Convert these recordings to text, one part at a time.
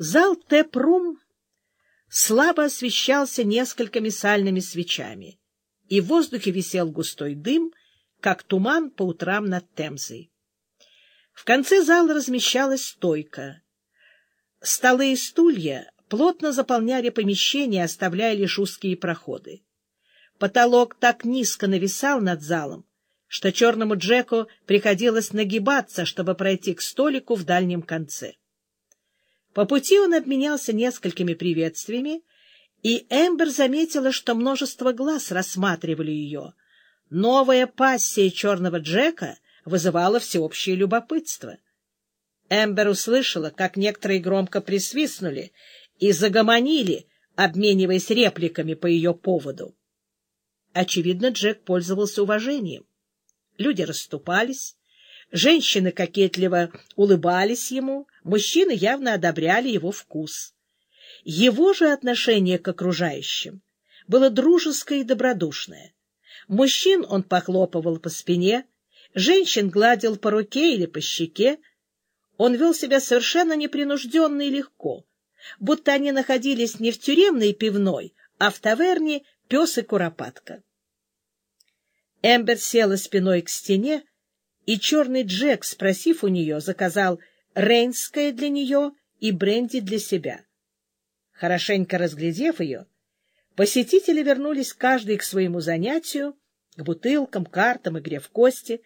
Зал Тепрум слабо освещался несколькими сальными свечами, и в воздухе висел густой дым, как туман по утрам над Темзой. В конце зала размещалась стойка. Столы и стулья плотно заполняли помещение, оставляя лишь узкие проходы. Потолок так низко нависал над залом, что черному Джеку приходилось нагибаться, чтобы пройти к столику в дальнем конце. По пути он обменялся несколькими приветствиями, и Эмбер заметила, что множество глаз рассматривали ее. Новая пассия черного Джека вызывала всеобщее любопытство. Эмбер услышала, как некоторые громко присвистнули и загомонили, обмениваясь репликами по ее поводу. Очевидно, Джек пользовался уважением. Люди расступались, женщины кокетливо улыбались ему, мужчины явно одобряли его вкус. Его же отношение к окружающим было дружеское и добродушное. Мужчин он похлопывал по спине, женщин гладил по руке или по щеке. Он вел себя совершенно непринужденно и легко, будто они находились не в тюремной пивной, а в таверне «Пес и Куропатка». Эмбер села спиной к стене, и черный Джек, спросив у нее, заказал рейнское для нее и бренди для себя. Хорошенько разглядев ее, посетители вернулись каждый к своему занятию, к бутылкам, картам, игре в кости.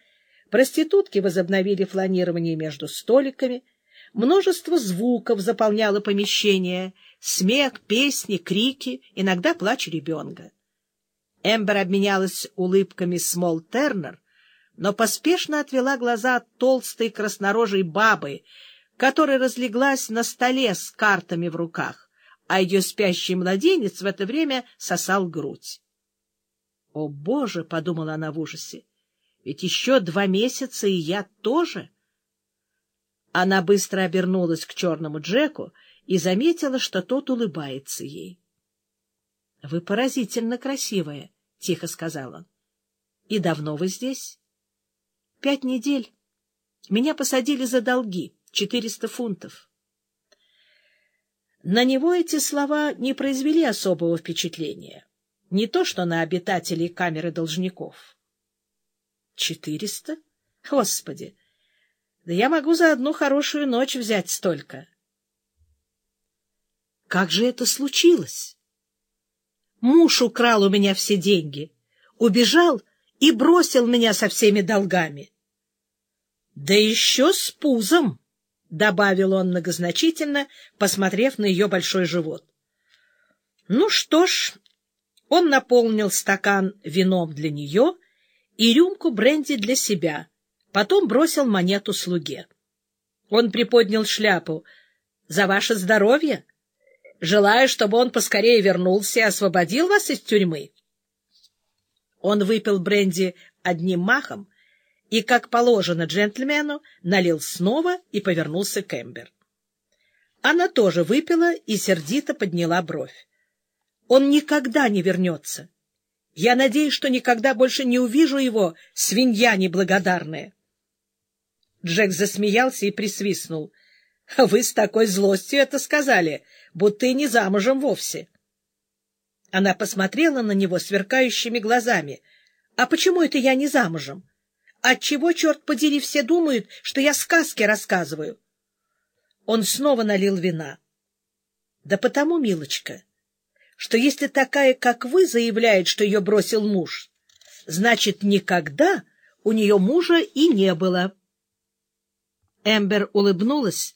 Проститутки возобновили фланирование между столиками. Множество звуков заполняло помещение — смех, песни, крики, иногда плач ребенка. Эмбер обменялась улыбками с Мол Тернер, но поспешно отвела глаза от толстой краснорожей бабы, которая разлеглась на столе с картами в руках, а ее спящий младенец в это время сосал грудь. «О, Боже!» — подумала она в ужасе. «Ведь еще два месяца, и я тоже!» Она быстро обернулась к черному Джеку и заметила, что тот улыбается ей. — Вы поразительно красивая, — тихо сказал он. — И давно вы здесь? — Пять недель. Меня посадили за долги, четыреста фунтов. На него эти слова не произвели особого впечатления. Не то что на обитателей камеры должников. — Четыреста? Господи! Да я могу за одну хорошую ночь взять столько. Как же это случилось? Муж украл у меня все деньги, убежал и бросил меня со всеми долгами. — Да еще с пузом, — добавил он многозначительно, посмотрев на ее большой живот. Ну что ж, он наполнил стакан вином для нее и рюмку бренди для себя, потом бросил монету слуге. Он приподнял шляпу. — За ваше здоровье! желая, чтобы он поскорее вернулся и освободил вас из тюрьмы. Он выпил бренди одним махом и, как положено джентльмену, налил снова и повернулся к Эмбер. Она тоже выпила и сердито подняла бровь. Он никогда не вернется. Я надеюсь, что никогда больше не увижу его, свинья неблагодарная. Джек засмеялся и присвистнул. — Вы с такой злостью это сказали, будто и не замужем вовсе. Она посмотрела на него сверкающими глазами. — А почему это я не замужем? Отчего, черт подери, все думают, что я сказки рассказываю? Он снова налил вина. — Да потому, милочка, что если такая, как вы, заявляет, что ее бросил муж, значит, никогда у нее мужа и не было. Эмбер улыбнулась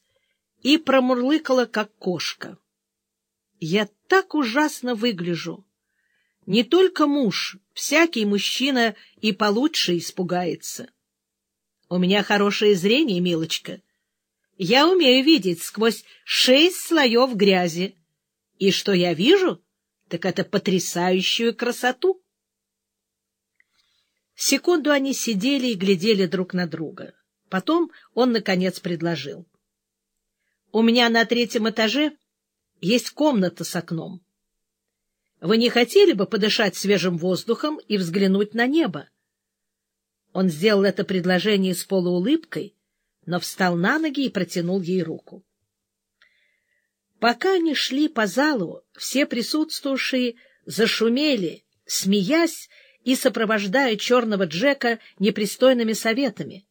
и промурлыкала, как кошка. Я так ужасно выгляжу. Не только муж, всякий мужчина и получше испугается. У меня хорошее зрение, милочка. Я умею видеть сквозь шесть слоев грязи. И что я вижу, так это потрясающую красоту. Секунду они сидели и глядели друг на друга. Потом он, наконец, предложил. — У меня на третьем этаже есть комната с окном. Вы не хотели бы подышать свежим воздухом и взглянуть на небо? Он сделал это предложение с полуулыбкой, но встал на ноги и протянул ей руку. Пока они шли по залу, все присутствующие зашумели, смеясь и сопровождая черного Джека непристойными советами,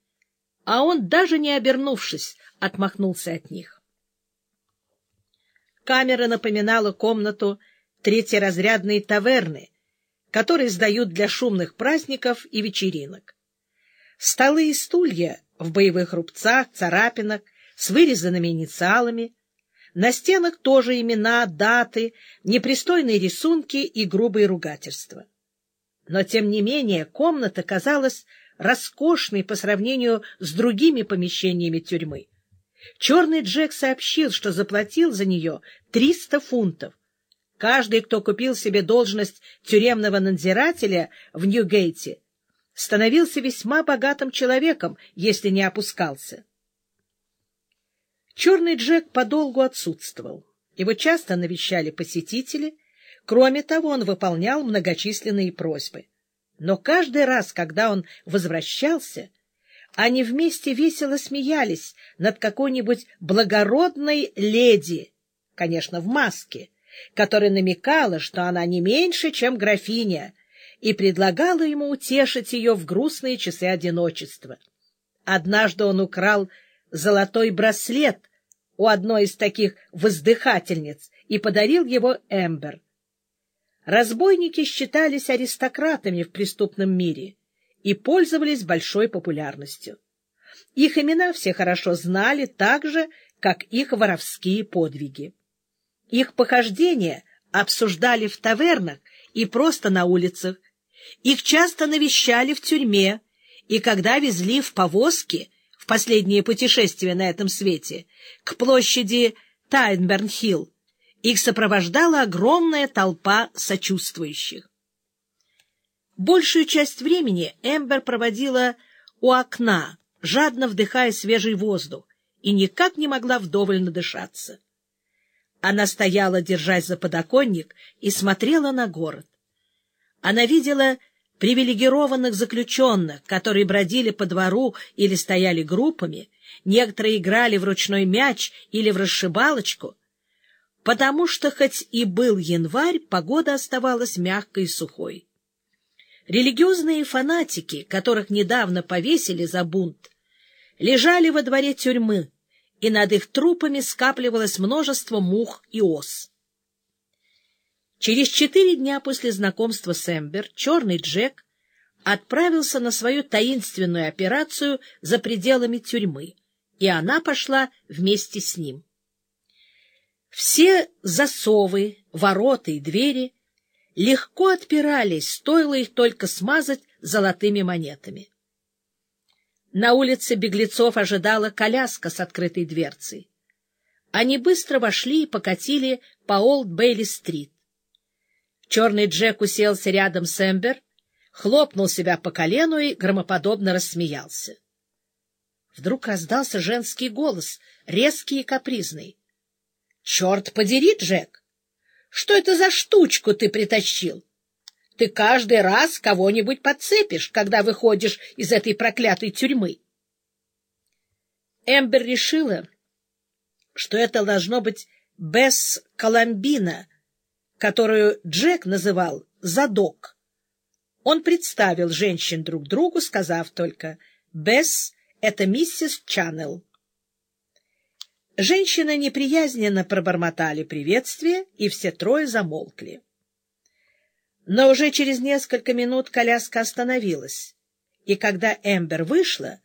а он, даже не обернувшись, отмахнулся от них. Камера напоминала комнату третьеразрядной таверны, которые сдают для шумных праздников и вечеринок. Столы и стулья в боевых рубцах, царапинах, с вырезанными инициалами. На стенах тоже имена, даты, непристойные рисунки и грубые ругательства. Но, тем не менее, комната казалась роскошной по сравнению с другими помещениями тюрьмы. Черный Джек сообщил, что заплатил за нее 300 фунтов. Каждый, кто купил себе должность тюремного надзирателя в Нью-Гейте, становился весьма богатым человеком, если не опускался. Черный Джек подолгу отсутствовал. Его часто навещали посетители. Кроме того, он выполнял многочисленные просьбы. Но каждый раз, когда он возвращался, они вместе весело смеялись над какой-нибудь благородной леди, конечно, в маске, которая намекала, что она не меньше, чем графиня, и предлагала ему утешить ее в грустные часы одиночества. Однажды он украл золотой браслет у одной из таких воздыхательниц и подарил его Эмбер. Разбойники считались аристократами в преступном мире и пользовались большой популярностью. Их имена все хорошо знали, так же, как их воровские подвиги. Их похождения обсуждали в тавернах и просто на улицах. Их часто навещали в тюрьме, и когда везли в повозке в последнее путешествие на этом свете к площади Тайнберн-Хилл, их сопровождала огромная толпа сочувствующих. Большую часть времени Эмбер проводила у окна, жадно вдыхая свежий воздух, и никак не могла вдоволь надышаться. Она стояла, держась за подоконник, и смотрела на город. Она видела привилегированных заключенных, которые бродили по двору или стояли группами, некоторые играли в ручной мяч или в расшибалочку, потому что хоть и был январь, погода оставалась мягкой и сухой. Религиозные фанатики, которых недавно повесили за бунт, лежали во дворе тюрьмы, и над их трупами скапливалось множество мух и ос. Через четыре дня после знакомства с Эмбер черный Джек отправился на свою таинственную операцию за пределами тюрьмы, и она пошла вместе с ним. Все засовы, ворота и двери легко отпирались, стоило их только смазать золотыми монетами. На улице беглецов ожидала коляска с открытой дверцей. Они быстро вошли и покатили по Олд-Бейли-стрит. Черный Джек уселся рядом с Эмбер, хлопнул себя по колену и громоподобно рассмеялся. Вдруг раздался женский голос, резкий и капризный. — Черт подери, Джек! Что это за штучку ты притащил? Ты каждый раз кого-нибудь подцепишь, когда выходишь из этой проклятой тюрьмы. Эмбер решила, что это должно быть Бесс Коломбина — которую Джек называл «задок». Он представил женщин друг другу, сказав только «Бесс — это миссис Чаннел». Женщины неприязненно пробормотали приветствие, и все трое замолкли. Но уже через несколько минут коляска остановилась, и когда Эмбер вышла,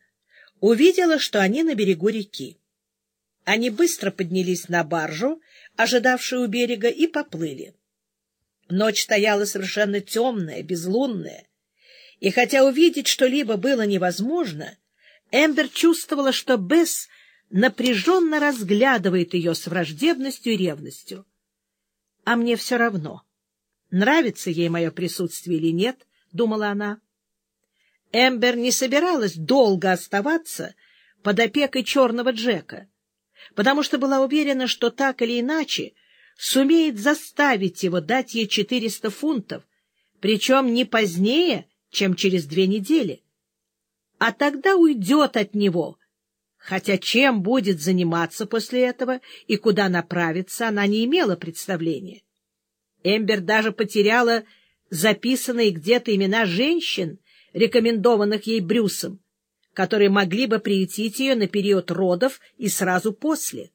увидела, что они на берегу реки. Они быстро поднялись на баржу, ожидавшую у берега, и поплыли. Ночь стояла совершенно темная, безлунная, и хотя увидеть что-либо было невозможно, Эмбер чувствовала, что Бесс напряженно разглядывает ее с враждебностью и ревностью. «А мне все равно, нравится ей мое присутствие или нет», — думала она. Эмбер не собиралась долго оставаться под опекой черного Джека, потому что была уверена, что так или иначе сумеет заставить его дать ей 400 фунтов, причем не позднее, чем через две недели. А тогда уйдет от него, Хотя чем будет заниматься после этого и куда направиться, она не имела представления. Эмбер даже потеряла записанные где-то имена женщин, рекомендованных ей Брюсом, которые могли бы приютить ее на период родов и сразу после.